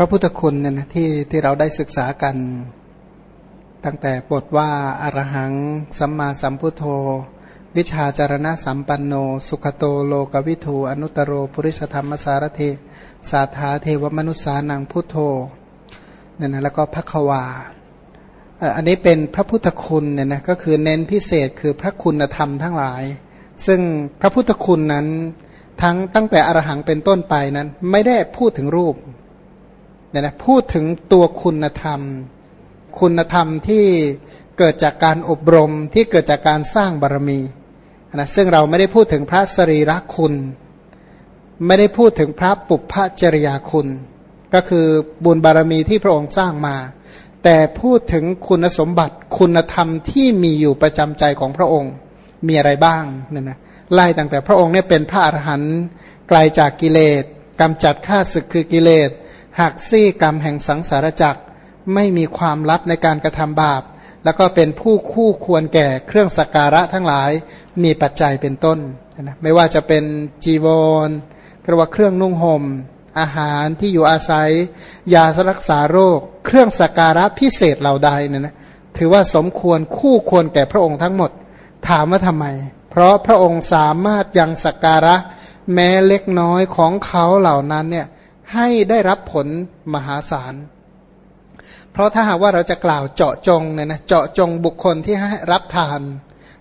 พระพุทธคุณเนี่ยนะที่ที่เราได้ศึกษากัน ตั้งแต่บทว่าอารหังสัมมาสัมพุทโธ วิชาจารณะสัมปันโน สุขโตโลกวิทูอนุตโรปุริสธรรมสารเทสาธาเทวมนุษสานังพุทโธเนี่ยนะแล้วก็พระควาอันนี้เป็นพระพุทธคุณเนี่ยนะก็คือเน้นพิเศษคือพระคุณธรรมทั้งหลาย ซึ่งพระพุทธคุณนั้นทั้งตั้งแต่อรหังเป็นต้นไปนั้น ไม่ได้พูดถึงรูป เนี่ยนะพูดถึงตัวคุณธรรม คุณธรรมที่เกิดจากการอบรมที่เกิดจากการสร้างบารมีนะซึ่งเราไม่ได้พูดถึงพระสรีระคุณ ไม่ได้พูดถึงพระปุพพจริยาคุณ ก็คือบุญบารมีที่พระองค์สร้างมา แต่พูดถึงคุณสมบัติคุณธรรมที่มีอยู่ประจำใจของพระองค์มีอะไรบ้างเนี่ยนะไล่ตั้งแต่พระองค์เนี่ยเป็นพระอรหันต์ไกลจากกิเลสกำจัดข้าศึกคือกิเลส หักซี่กรรมแห่งสังสารจักรไม่มีความลับในการกระทำบาป แล้วก็เป็นผู้คู่ควรแก่เครื่องสักการะทั้งหลายมีปัจจัยเป็นต้นนะไม่ว่าจะเป็นจีวรกระว่าเครื่องนุ่งหม่มอาหารที่อยู่อาศัย ยารักษาโรค เครื่องสักการะพิเศษเหล่าใดเนี่ยนะถือว่าสมควรคู่ควรแก่พระองค์ทั้งหมด ถามว่าทำไม เพราะพระองค์สามารถยังสักการะแม้เล็กน้อยของเขาเหล่านั้นเนี่ย ให้ได้รับผลมหาศาล เพราะถ้าหากว่าเราจะกล่าวเจาะจงเนี่ยนะเจาะจงบุคคลที่ให้รับทาน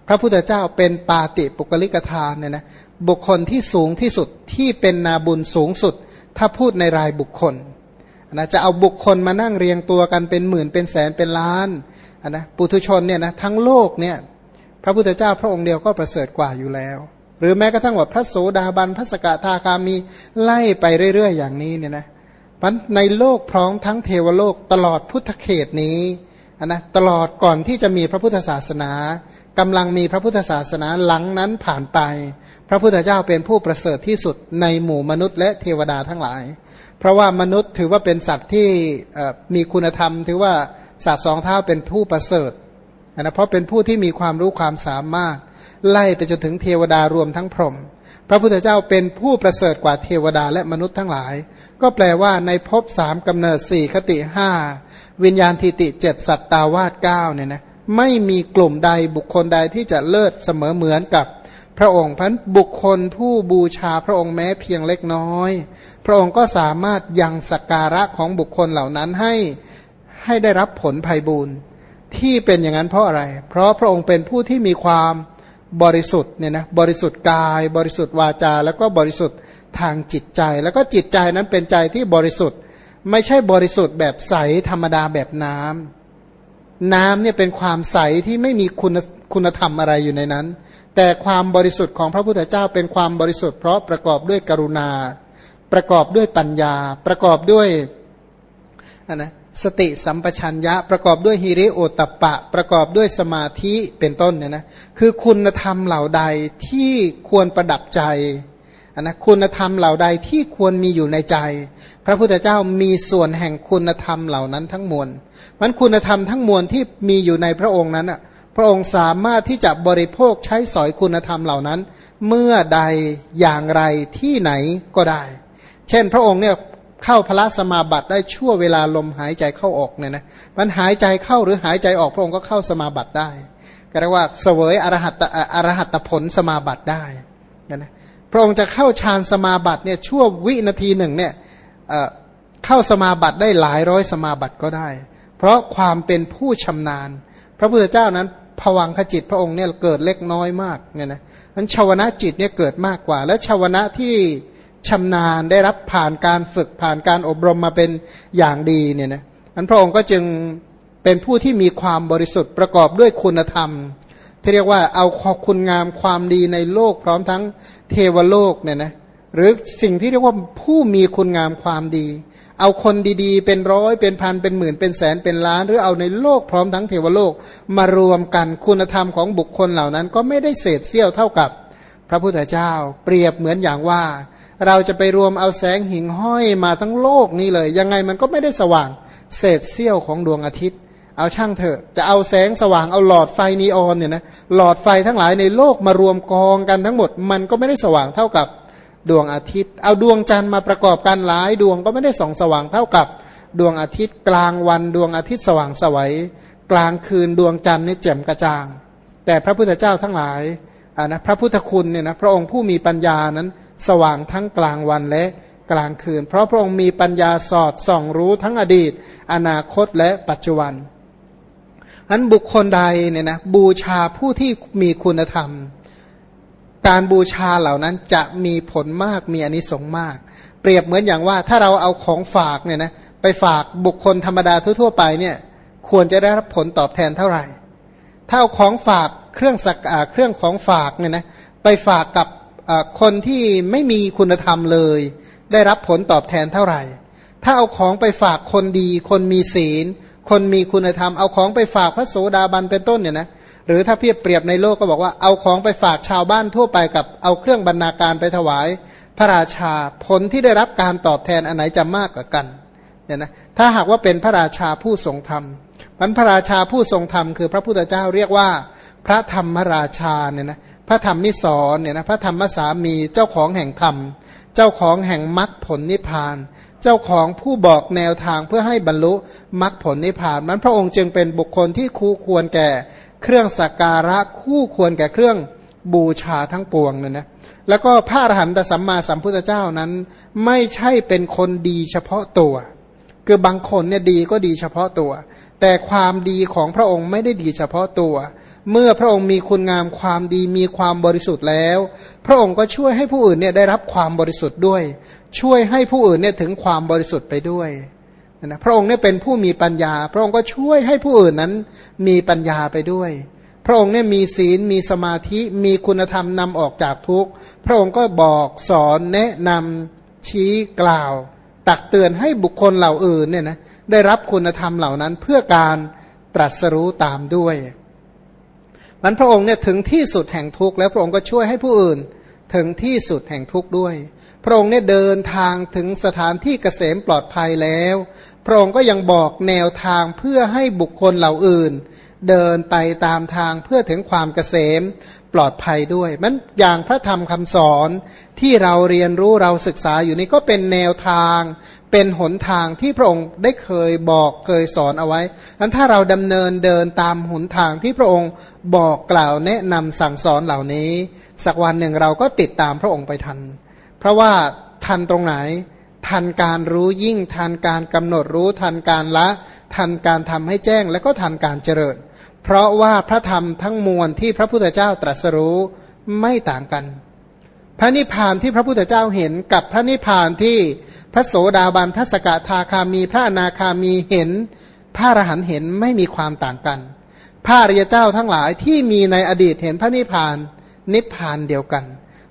พระพุทธเจ้าเป็นปาติปุกลิกทานเนี่ยนะบุคคลที่สูงที่สุดที่เป็นนาบุญสูงสุด ถ้าพูดในรายบุคคลนะจะเอาบุคคลมานั่งเรียงตัวกันเป็นหมื่นเป็นแสนเป็นล้านนะปุถุชนเนี่ยนะทั้งโลกเนี่ยพระพุทธเจ้าพระองค์เดียวก็ประเสริฐกว่าอยู่แล้ว หรือแม้กระทั่งว่าพระโสดาบันพระสกทาคามีไล่ไปเรื่อย ๆ อย่างนี้เนี่ยนะมันในโลกพร้อมทั้งเทวโลกตลอดพุทธเขตนี้นะตลอดก่อนที่จะมีพระพุทธศาสนากำลังมีพระพุทธศาสนาหลังนั้นผ่านไป พระพุทธเจ้าเป็นผู้ประเสริฐที่สุดในหมู่มนุษย์และเทวดาทั้งหลาย เพราะว่ามนุษย์ถือว่าเป็นสัตว์ที่มีคุณธรรม ถือว่าสัตว์สองเท้าเป็นผู้ประเสริฐนะเพราะเป็นผู้ที่มีความรู้ความสามารถ ไล่ไปจนถึงเทวดารวมทั้งพรหมพระพุทธเจ้าเป็นผู้ประเสริฐกว่าเทวดาและมนุษย์ทั้งหลาย ก็แปลว่าในภพสามกำเนิดสี่คติห้าวิญญาณทิติเจ็ดสัตตาวาสเก้าเนี่ยนะไม่มีกลุ่มใดบุคคลใดที่จะเลิศเสมอเหมือนกับพระองค์พันบุคคลผู้บูชาพระองค์แม้เพียงเล็กน้อย พระองค์ก็สามารถยังสักการะของบุคคลเหล่านั้นให้ให้ได้รับผลภัยบูรณ์ที่เป็นอย่างนั้นเพราะอะไร เพราะพระองค์เป็นผู้ที่มีความ บริสุทธิ์เนี่ยนะบริสุทธิ์กาย บริสุทธิ์วาจา แล้วก็บริสุทธิ์ทางจิตใจ แล้วก็จิตใจนั้นเป็นใจที่บริสุทธิ์ ไม่ใช่บริสุทธิ์แบบใสธรรมดาแบบน้ำน้ำเนี่ยเป็นความใสที่ไม่มีคุณคุณธรรมอะไรอยู่ในนั้น แต่ความบริสุทธิ์ของพระพุทธเจ้าเป็นความบริสุทธิ์เพราะประกอบด้วยกรุณา ประกอบด้วยปัญญา ประกอบด้วยนะ สติสัมปชัญญะประกอบด้วยฮิริโอตปะ ประกอบด้วยสมาธิเป็นต้นเนี่ยนะคือคุณธรรมเหล่าใดที่ควรประดับใจนะคุณธรรมเหล่าใดที่ควรมีอยู่ในใจ พระพุทธเจ้ามีส่วนแห่งคุณธรรมเหล่านั้นทั้งมวลมันคุณธรรมทั้งมวลที่มีอยู่ในพระองค์นั้นอะพระองค์สามารถที่จะบริโภคใช้สอยคุณธรรมเหล่านั้น เมื่อใดอย่างไรที่ไหนก็ได้ เช่น พระองค์เนี่ย เข้าพระสมาบัติได้ชั่วเวลาลมหายใจเข้าออกเนี่ยนะมันหายใจเข้าหรือหายใจออกพระองค์ก็เข้าสมาบัติได้ก็เรียกว่าเสวยอรหัตอรหัตผลสมาบัติได้นะพระองค์จะเข้าฌานสมาบัติเนี่ยชั่ววินาทีหนึ่งเนี่ยเข้าสมาบัติได้หลายร้อยสมาบัติก็ได้ เพราะความเป็นผู้ชำนาญ พระพุทธเจ้านั้นผวังขจิตพระองค์เนี่ยเกิดเล็กน้อยมากเนี่ยนะนั้นชาวนะจิตเนี่ยเกิดมากกว่า และชาวนะที่ ชำนาญได้รับผ่านการฝึกผ่านการอบรมมาเป็นอย่างดีเนี่ยนะอันพระองค์ก็จึงเป็นผู้ที่มีความบริสุทธิ์ประกอบด้วยคุณธรรม ที่เรียกว่าเอาคุณงามความดีในโลกพร้อมทั้งเทวโลกเนี่ยนะหรือสิ่งที่เรียกว่าผู้มีคุณงามความดี เอาคนดีๆ เป็นร้อยเป็นพันเป็นหมื่นเป็นแสนเป็นล้าน หรือเอาในโลกพร้อมทั้งเทวโลกมารวมกันคุณธรรมของบุคคลเหล่านั้น ก็ไม่ได้เศษเสี้ยวเท่ากับพระพุทธเจ้า เปรียบเหมือนอย่างว่า เราจะไปรวมเอาแสงหิ่งห้อยมาทั้งโลกนี้เลย ยังไงมันก็ไม่ได้สว่างเศษเสี้ยวของดวงอาทิตย์ เอาช่างเถอะจะเอาแสงสว่างเอาหลอดไฟนีออนเนี่ยนะหลอดไฟทั้งหลายในโลกมารวมกองกันทั้งหมด มันก็ไม่ได้สว่างเท่ากับดวงอาทิตย์ เอาดวงจันทร์มาประกอบกันหลายดวงก็ไม่ได้ส่องสว่างเท่ากับดวงอาทิตย์ กลางวันดวงอาทิตย์สว่างสวัยกลางคืนดวงจันทร์นี่แจ่มกระจ่าง แต่พระพุทธเจ้าทั้งหลายนะพระพุทธคุณเนี่ยนะพระองค์ผู้มีปัญญานั้น สว่างทั้งกลางวันและกลางคืน เพราะพระองค์มีปัญญาสอดส่องรู้ทั้งอดีต อนาคตและปัจจุบันอันบุคคลใดเนี่ยนะบูชาผู้ที่มีคุณธรรม การบูชาเหล่านั้นจะมีผลมากมีอนิสงส์มาก เปรียบเหมือนอย่างว่าถ้าเราเอาของฝากเนี่ยนะไปฝากบุคคลธรรมดาทั่วๆไปเนี่ยควรจะได้รับผลตอบแทนเท่าไหร่ ถ้าเอาของฝากเครื่องสักเครื่องของฝากเนี่ยนะไปฝากกับ คนที่ไม่มีคุณธรรมเลย ได้รับผลตอบแทนเท่าไหร่ ถ้าเอาของไปฝากคนดี คนมีศีล คนมีคุณธรรม เอาของไปฝากพระโสดาบันเป็นต้นเนี่ยนะหรือถ้าเพียบเปรียบในโลกก็บอกว่าเอาของไปฝากชาวบ้านทั่วไปกับเอาเครื่องบรรณาการไปถวาย พระราชาผลที่ได้รับการตอบแทนอันไหนจะมากกว่ากันเนี่ยนะถ้าหากว่าเป็นพระราชาผู้ทรงธรรมมันพระราชาผู้ทรงธรรมคือพระพุทธเจ้าเรียกว่า พระธรรมราชาเนี่ยนะ พระธรรมมิสอนเนี่ยนะพระธรรมสามีเจ้าของแห่งธรรม เจ้าของแห่งมรรคผลนิพพาน เจ้าของผู้บอกแนวทางเพื่อให้บรรลุมรรคผลนิพพานมันพระองค์จึงเป็นบุคคลที่คู่ควรแก่ เครื่องสักการะคู่ควรแก่เครื่องบูชาทั้งปวงเนี่ยนะแล้วก็พระอรหันตสัมมาสัมพุทธเจ้านั้น ไม่ใช่เป็นคนดีเฉพาะตัว คือบางคนเนี่ยดีก็ดีเฉพาะตัว แต่ความดีของพระองค์ไม่ได้ดีเฉพาะตัว เมื่อพระองค์มีคุณงามความดีมีความบริสุทธิ์แล้ว พระองค์ก็ช่วยให้ผู้อื่นเนี่ยได้รับความบริสุทธิ์ด้วย ช่วยให้ผู้อื่นเนี่ยถึงความบริสุทธิ์ไปด้วยนะพระองค์เนี่ยเป็นผู้มีปัญญา พระองค์ก็ช่วยให้ผู้อื่นนั้นมีปัญญาไปด้วย พระองค์เนี่ยมีศีลมีสมาธิมีคุณธรรมนำออกจากทุกข์พระองค์ก็บอกสอนแนะนำชี้กล่าว ตักเตือนให้บุคคลเหล่าอื่นเนี่ยนะได้รับคุณธรรมเหล่านั้นเพื่อการตรัสรู้ตามด้วย มันพระองค์เนี่ยถึงที่สุดแห่งทุกข์แล้วพระองค์ก็ช่วยให้ผู้อื่นถึงที่สุดแห่งทุกข์ด้วย พระองค์เนี่ยเดินทางถึงสถานที่เกษมปลอดภัยแล้ว พระองค์ก็ยังบอกแนวทางเพื่อให้บุคคลเหล่าอื่น เดินไปตามทางเพื่อถึงความเกษมปลอดภัยด้วย มันอย่างพระธรรมคำสอนที่เราเรียนรู้เราศึกษาอยู่นี้ก็เป็นแนวทาง เป็นหนทางที่พระองค์ได้เคยบอกเคยสอนเอาไว้นั้นถ้าเราดำเนินเดินตามหนทางที่พระองค์บอกกล่าวแนะนำสั่งสอนเหล่านี้ สักวันหนึ่งเราก็ติดตามพระองค์ไปทัน เพราะว่าทันตรงไหน ทันการรู้ยิ่งทันการกำหนดรู้ทันการละทันการทำให้แจ้งและก็ทันการเจริญ เพราะว่าพระธรรมทั้งมวลที่พระพุทธเจ้าตรัสรู้ไม่ต่างกัน พระนิพพานที่พระพุทธเจ้าเห็นกับพระนิพพานที่ ระโสดาบันพระสกทาคามี พระอนาคามีเห็น พระอรหันต์เห็นไม่มีความต่างกัน พระอริยเจ้าทั้งหลายที่มีในอดีตเห็นพระนิพพานนิพพานเดียวกัน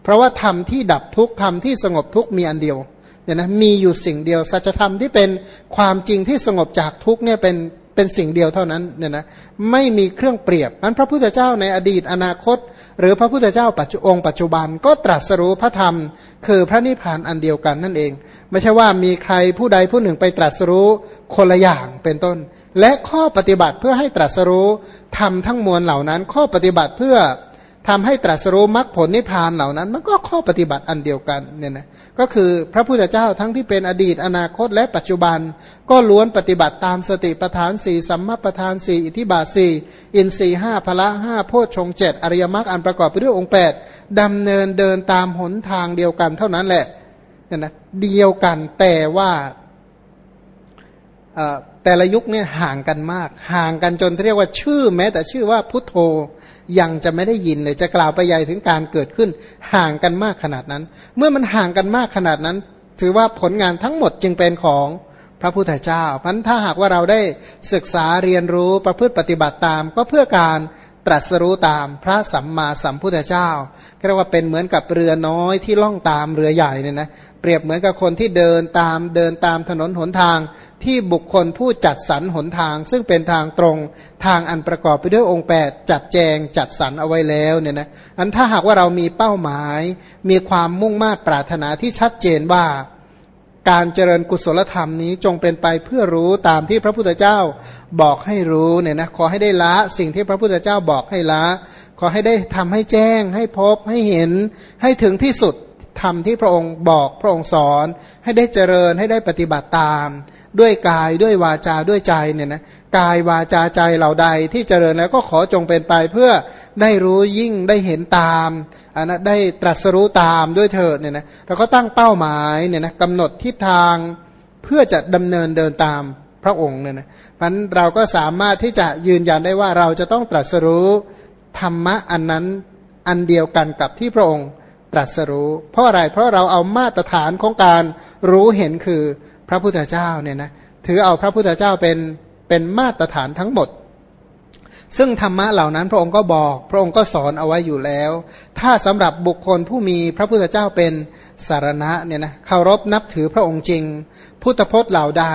เพราะว่าธรรมที่ดับทุกธรรมที่สงบทุกมีอันเดียวเนี่ยนะมีอยู่สิ่งเดียวสัจธรรมที่เป็นความจริงที่สงบจากทุกเนี่ยเป็นเป็นสิ่งเดียวเท่านั้นเนี่ยนะไม่มีเครื่องเปรียบมันพระพุทธเจ้าในอดีตอนาคต หรือพระพุทธเจ้าปัจจุองค์ปัจจุบันก็ตรัสรู้พระธรรม คือพระนิพพานอันเดียวกันนั่นเอง ไม่ใช่ว่ามีใครผู้ใดผู้หนึ่งไปตรัสรู้คนละอย่างเป็นต้น และข้อปฏิบัติเพื่อให้ตรัสรู้ทำทั้งมวลเหล่านั้น ข้อปฏิบัติเพื่อทำให้ตรัสรู้มรรคผลนิพพานเหล่านั้น มันก็ข้อปฏิบัติอันเดียวกันเนี่ยนะก็คือพระพุทธเจ้าทั้งที่เป็นอดีตอนาคตและปัจจุบัน ก็ล้วนปฏิบัติตามสติปทานสี่สัมมาปทานสี่อิทิบาสี่อินทรีห้าพละห้าโพชฌงเจ็ดอริยมรรคอันประกอบไปด้วยองค์แปดดำเนินเดินตามหนทางเดียวกันเท่านั้นแหละ เนี่ยนะเดียวกันแต่ว่าแต่ละยุคเนี่ยห่างกันมาก ห่างกันจนเรียกว่าชื่อแม้ แต่ชื่อว่าพุทโธยังจะไม่ได้ยินเลยจะกล่าวไปใหญ่ถึงการเกิดขึ้น ห่างกันมากขนาดนั้น เมื่อมันห่างกันมากขนาดนั้น ถือว่าผลงานทั้งหมดจึงเป็นของพระพุทธเจ้าพันถ้าหากว่าเราได้ศึกษาเรียนรู้ประพฤติปฏิบัติตาม ก็เพื่อการตรัสรู้ตามพระสัมมาสัมพุทธเจ้า เรียกว่าเป็นเหมือนกับเรือน้อยที่ล่องตามเรือใหญ่เนี่ยนะเปรียบเหมือนกับคนที่เดินตามเดินตามถนนหนทาง ที่บุคคลผู้จัดสรรหนทาง ซึ่งเป็นทางตรงทางอันประกอบไปด้วยองค์ 8 จัดแจงจัดสรรเอาไว้แล้วเนี่ยนะอันถ้าหากว่าเรามีเป้าหมาย มีความมุ่งมา่ปรารถนาที่ชัดเจนว่าการเจริญกุศลธรรมนี้จงเป็นไปเพื่อรู้ตามที่พระพุทธเจ้าบอกให้รู้เนี่ยนะขอให้ได้ละสิ่งที่พระพุทธเจ้าบอกให้ละ ขอให้ได้ทำให้แจ้ง ให้พบให้เห็นให้ถึงที่สุดธรรมที่พระองค์บอกพระองค์สอน ให้ได้เจริญให้ได้ปฏิบัติตาม ด้วยกายด้วยวาจาด้วยใจเนี่ยนะกายวาจาใจเหล่าใดที่เจริญแล้วก็ขอจงเป็นไปเพื่อได้รู้ยิ่งได้เห็นตามอันนะได้ตรัสรู้ตามด้วยเถิดเนี่ยนะเราก็ตั้งเป้าหมายเนี่ยนะกำหนดทิศทางเพื่อจะดำเนินเดินตามพระองค์เนี่ยนะมันเราก็สามารถที่จะยืนยันได้ว่าเราจะต้องตรัสรู้ ธรรมะอันนั้นอันเดียวกันกับที่พระองค์ตรัสรู้ เพราะอะไรเพราะเราเอามาตรฐานของการรู้เห็นคือพระพุทธเจ้าเนี่ยนะถือเอาพระพุทธเจ้าเป็นเป็นมาตรฐานทั้งหมด ซึ่งธรรมะเหล่านั้นพระองค์ก็บอก พระองค์ก็สอนเอาไว้อยู่แล้ว ถ้าสำหรับบุคคลผู้มีพระพุทธเจ้าเป็นสารณะเนี่ยนะเคารพนับถือพระองค์จริง พุทธพจน์เหล่าใด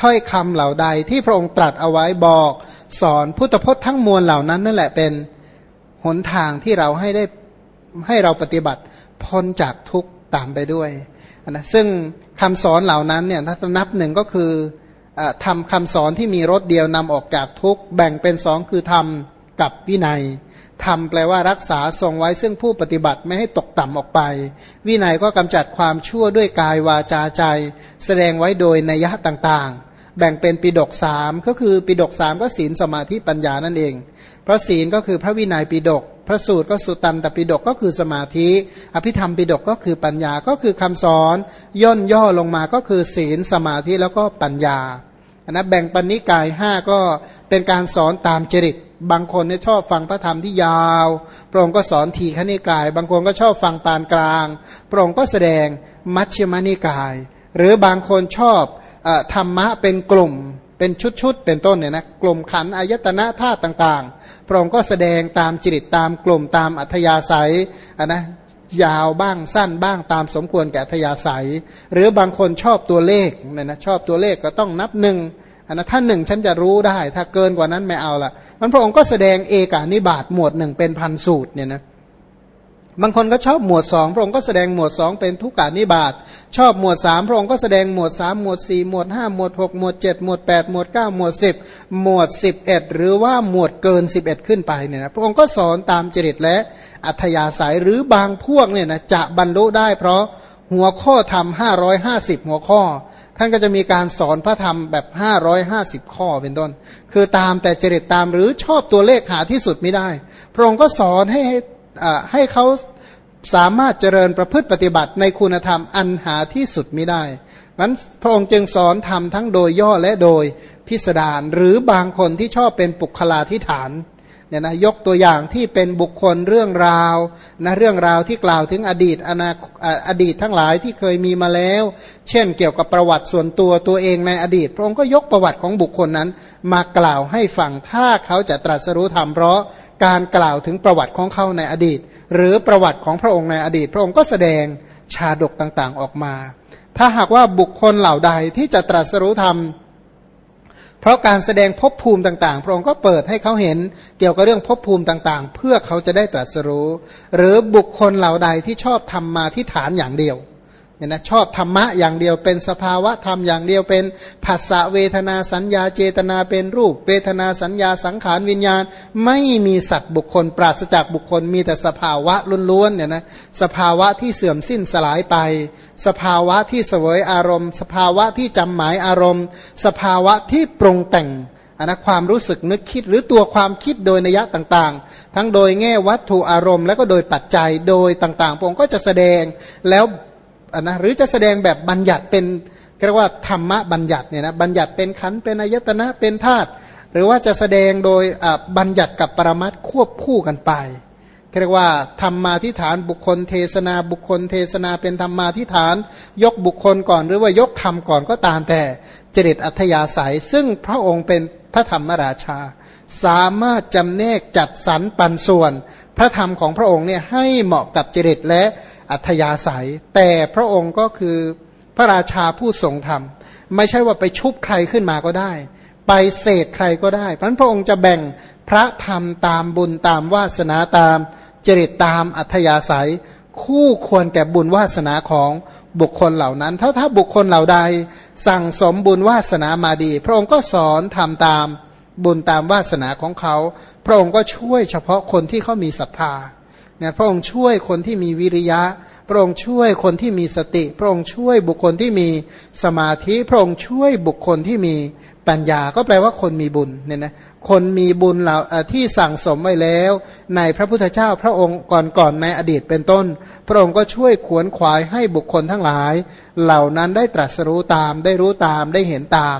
ถ้อยคำเหล่าใดที่พระองค์ตรัสเอาไว้บอก สอนพุทธพจน์ทั้งมวลเหล่านั้นนั่นแหละเป็น หนทางที่เราให้ได้ให้เราปฏิบัติพ้นจากทุกข์ตามไปด้วยนะซึ่งคำสอนเหล่านั้นเนี่ยถ้านับหนึ่งก็คือทำคำสอนที่มีรถเดียวนำออกจากทุกแบ่งเป็นสองคือธรรมกับวินัยธรรมแปลว่ารักษาทรงไว้ซึ่งผู้ปฏิบัติไม่ให้ตกต่ำออกไป วินัยก็กำจัดความชั่วด้วยกายวาจาใจ แสดงไว้โดยนัยยะต่างๆ แบ่งเป็นปิดกสามก็คือปิดกสามก็ศีลสมาธิปัญญานั่นเอง เพราะศีลก็คือพระวินัยปิดกพระสูตรก็สุตันตปิฎกก็คือสมาธิ อภิธรรมปิฎกก็คือปัญญาก็คือคำสอน ย่นย่อลงมาก็คือศีลสมาธิแล้วก็ปัญญาอันนะแบ่งปันิกายห้าก็เป็นการสอนตามจริตบางคนเนี่ยชอบฟังพระธรรมที่ยาว พระองค์ก็สอนทีขณิกาย บางคนก็ชอบฟังปานกลาง พระองค์ก็แสดงมัชฌิมานิกาย หรือบางคนชอบอธรรมะเป็นกลุ่ม เป็นชุดๆเป็นต้นเนี่ยนะกลุ่มขันอายตนะธาตุต่างๆ พระองค์ก็แสดงตามจริตตามกลุ่มตามอัธยาศัยนนะยาวบ้างสั้นบ้างตามสมควรแก่อัธยาศัย หรือบางคนชอบตัวเลขเนี่ยนะชอบตัวเลขก็ต้องนับหนึ่งอันนะถ้าหนึ่งฉันจะรู้ได้ ถ้าเกินกว่านั้นไม่เอาละมันพระองค์ก็แสดงเอกานิบาตหมวดหนึ่งเป็นพันสูตรเนี่ยนะ บางคนก็ชอบหมวดสองพระองค์ก็แสดงหมวดสองเป็นทุกกานิบาตชอบหมวดสามพระองค์ก็แสดงหมวดสามหมวดสี่หมวดห้าหมวดหกหมวดเจ็ดหมวดแปดหมวดเก้าหมวดสิบหมวดสิบเอ็ดหรือว่าหมวดเกินสิบเอ็ดขึ้นไปเนี่ยนะพระองค์ก็สอนตามจริตและอัธยาศัยหรือบางพวกเนี่ยนะจะบรรลุได้เพราะหัวข้อทำห้าร้อยห้าสิบหัวข้อ ท่านก็จะมีการสอนพระธรรมแบบห้าร้อยห้าสิบข้อเป็นต้น คือตามแต่จริตตามหรือชอบตัวเลขหาที่สุดไม่ได้ พระองค์ก็สอนให้ ให้เขาสามารถเจริญประพฤติปฏิบัติในคุณธรรมอันหาที่สุดไม่ได้นั้นพระองค์จึงสอนทำทั้งโดยย่อและโดยพิสดารหรือบางคนที่ชอบเป็นปุคลาธิฐานเนี่ยนะยกตัวอย่างที่เป็นบุคคลเรื่องราวนะเรื่องราวที่กล่าวถึงอดีตอนาอดีตทั้งหลายที่เคยมีมาแล้ว เช่นเกี่ยวกับประวัติส่วนตัวตัวเองในอดีต พระองค์ก็ยกประวัติของบุคคลนั้น มากล่าวให้ฟังถ้าเขาจะตรัสรู้ธรรมเพราะ การกล่าวถึงประวัติของเขาในอดีต หรือประวัติของพระองค์ในอดีต พระองค์ก็แสดงชาดกต่างๆออกมา ถ้าหากว่าบุคคลเหล่าใดที่จะตรัสรู้ธรรม เพราะการแสดงภพภูมิต่างๆ พระองค์ก็เปิดให้เขาเห็นเกี่ยวกับเรื่องภพภูมิต่างๆ เพื่อเขาจะได้ตรัสรู้ หรือบุคคลเหล่าใดที่ชอบทำมาที่ฐานอย่างเดียว เนี่ยนะชอบธรรมะอย่างเดียวเป็นสภาวะธรรมอย่างเดียวเป็นภาษาเวทนาสัญญาเจตนาเป็นรูป เวทนาสัญญาสังขารวิญญาณ ไม่มีสัตว์บุคคล ปราศจากบุคคลมีแต่สภาวะล้วนๆเนี่ยนะสภาวะที่เสื่อมสิ้นสลายไป สภาวะที่เสวยอารมณ์ สภาวะที่จำหมายอารมณ์ สภาวะที่ปรุงแต่งอันะความรู้สึกนึกคิดหรือตัวความคิดโดยนัยต่างๆ ทั้งโดยแง่วัตถุอารมณ์ แล้วก็โดยปัจจัยโดยต่างๆพระองค์ก็จะแสดงแล้ว นะหรือจะแสดงแบบบัญญัติเป็นเรียกว่าธรรมะบัญญัติเนี่ยนะบัญญัติเป็นขันเป็นอายตนะเป็นธาตุหรือว่าจะแสดงโดยบัญญัติกับปรมัตควบคู่กันไปเรียกว่าธรรมาทิฐานบุคคลเทศนาบุคคลเทศนาเป็นธรรมาทิฐาน ยกบุคคลก่อน หรือว่ายกธรรมก่อนก็ตามแต่จริตอัธยาศัย ซึ่งพระองค์เป็นพระธรรมราชา สามารถจำแนกจัดสรรปันส่วน พระธรรมของพระองค์เนี่ยให้เหมาะกับจริตและ อัธยาศัย แต่พระองค์ก็คือพระราชาผู้ทรงธรรม ไม่ใช่ว่าไปชุบใครขึ้นมาก็ได้ ไปเสกใครก็ได้เพราะพระองค์จะแบ่งพระธรรมตามบุญตามวาสนาตามจริตตามอัธยาศัย คู่ควรแก่บุญวาสนาของบุคคลเหล่านั้น ถ้าถ้าบุคคลเหล่าใด สั่งสมบุญวาสนามาดี พระองค์ก็สอนทำตามบุญตามวาสนาของเขา พระองค์ก็ช่วยเฉพาะคนที่เขามีศรัทธา นี่ยพระองค์ช่วยคนที่มีวิริยะ พระองค์ช่วยคนที่มีสติ พระองค์ช่วยบุคคลที่มีสมาธิ พระองค์ช่วยบุคคลที่มีปัญญา ก็แปลว่าคนมีบุญเนี่ยนะคนมีบุญเราที่สั่งสมไว้แล้ว ในพระพุทธเจ้าพระองค์ก่อนๆในอดีตเป็นต้น พระองค์ก็ช่วยขวนขวายให้บุคคลทั้งหลาย เหล่านั้นได้ตรัสรู้ตามได้รู้ตามได้เห็นตาม